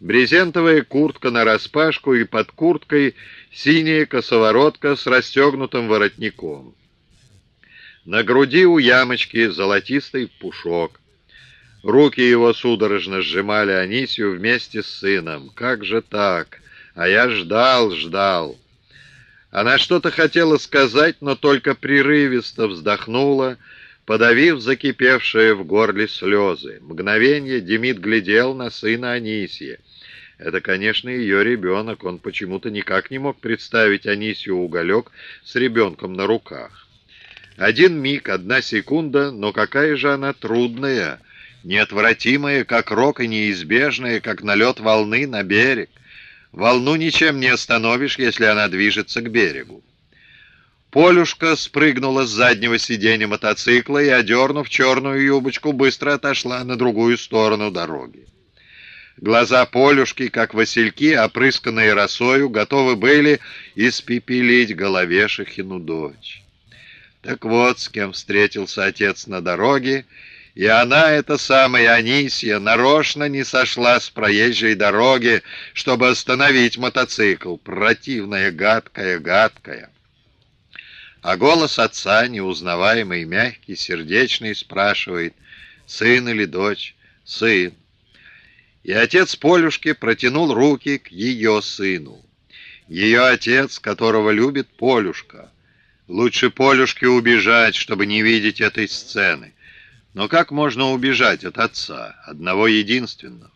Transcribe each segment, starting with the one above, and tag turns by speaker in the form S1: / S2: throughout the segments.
S1: Брезентовая куртка нараспашку и под курткой синяя косоворотка с расстегнутым воротником. На груди у ямочки золотистый пушок. Руки его судорожно сжимали Анисию вместе с сыном. Как же так? А я ждал, ждал. Она что-то хотела сказать, но только прерывисто вздохнула, подавив закипевшие в горле слезы. Мгновение Демид глядел на сына Анисия. Это, конечно, ее ребенок. Он почему-то никак не мог представить Анисию Уголек с ребенком на руках. Один миг, одна секунда, но какая же она трудная, неотвратимая, как рок, и неизбежная, как налет волны на берег. Волну ничем не остановишь, если она движется к берегу. Полюшка спрыгнула с заднего сиденья мотоцикла и, одернув черную юбочку, быстро отошла на другую сторону дороги. Глаза Полюшки, как васильки, опрысканные росою, готовы были испепелить головешихину дочь. Так вот, с кем встретился отец на дороге, и она, эта самая Анисия, нарочно не сошла с проезжей дороги, чтобы остановить мотоцикл. Противная, гадкая, гадкая. А голос отца, неузнаваемый, мягкий, сердечный, спрашивает, сын или дочь? Сын. И отец Полюшки протянул руки к ее сыну. Ее отец, которого любит Полюшка. Лучше Полюшке убежать, чтобы не видеть этой сцены. Но как можно убежать от отца, одного единственного?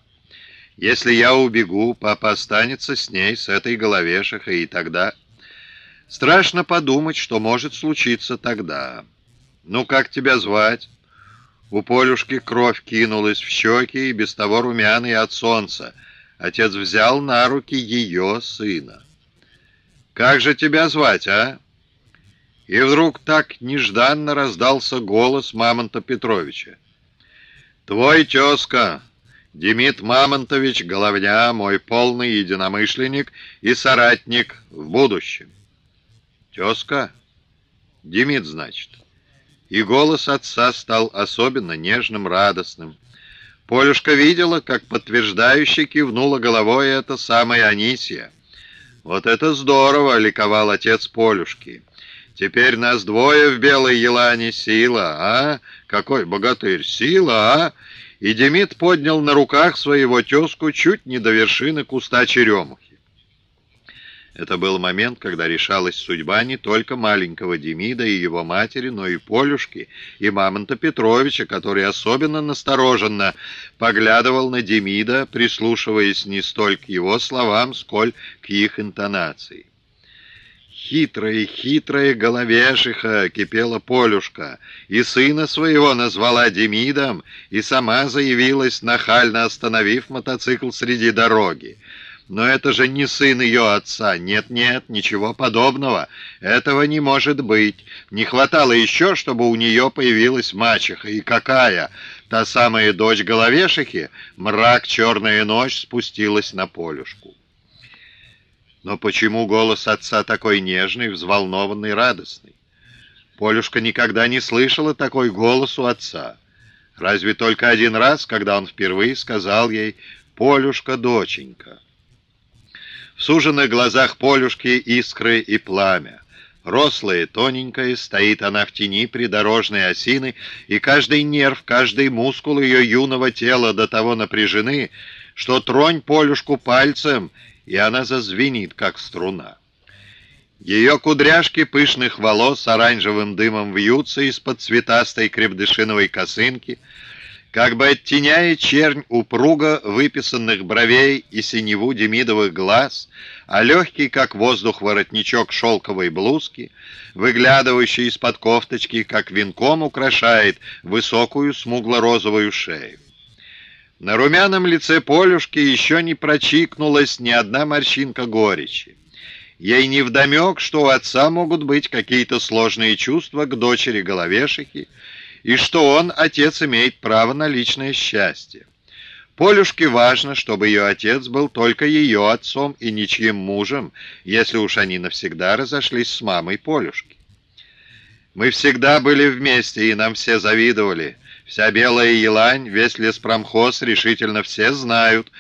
S1: Если я убегу, папа останется с ней, с этой головешихой, и тогда... Страшно подумать, что может случиться тогда. Ну, как тебя звать? У Полюшки кровь кинулась в щеки, и без того румяный от солнца. Отец взял на руки ее сына. «Как же тебя звать, а?» И вдруг так нежданно раздался голос Мамонта Петровича. «Твой тезка, Демид Мамонтович Головня, мой полный единомышленник и соратник в будущем». «Тезка? Демид, значит». И голос отца стал особенно нежным, радостным. Полюшка видела, как подтверждающе кивнула головой эта самая Анисия. «Вот это здорово!» — ликовал отец Полюшки. Теперь нас двое в белой елане. Сила, а? Какой богатырь! Сила, а?» И Демид поднял на руках своего тезку чуть не до вершины куста черемухи. Это был момент, когда решалась судьба не только маленького Демида и его матери, но и Полюшки, и Мамонта Петровича, который особенно настороженно поглядывал на Демида, прислушиваясь не столь к его словам, сколь к их интонации. Хитрая, хитрая головешиха, кипела Полюшка, и сына своего назвала Демидом, и сама заявилась, нахально остановив мотоцикл среди дороги. Но это же не сын ее отца. Нет-нет, ничего подобного. Этого не может быть. Не хватало еще, чтобы у нее появилась мачеха. И какая? Та самая дочь головешихи? Мрак, черная ночь спустилась на Полюшку. Но почему голос отца такой нежный, взволнованный, радостный? Полюшка никогда не слышала такой голос у отца. Разве только один раз, когда он впервые сказал ей «Полюшка, доченька». В суженных глазах Полюшки искры и пламя. Рослая, тоненькая, стоит она в тени придорожной осины, и каждый нерв, каждый мускул ее юного тела до того напряжены, что тронь Полюшку пальцем, и она зазвенит, как струна. Ее кудряшки пышных волос оранжевым дымом вьются из-под цветастой крепдышиновой косынки, как бы оттеняя чернь упруга выписанных бровей и синеву демидовых глаз, а легкий, как воздух, воротничок шелковой блузки, выглядывающий из-под кофточки, как венком украшает высокую смугло-розовую шею. На румяном лице Полюшки еще не прочикнулась ни одна морщинка горечи. Ей невдомек, что у отца могут быть какие-то сложные чувства к дочери Головешихи, и что он, отец, имеет право на личное счастье. Полюшке важно, чтобы ее отец был только ее отцом и ничьим мужем, если уж они навсегда разошлись с мамой Полюшки. Мы всегда были вместе, и нам все завидовали. Вся белая елань, весь леспромхоз решительно все знают,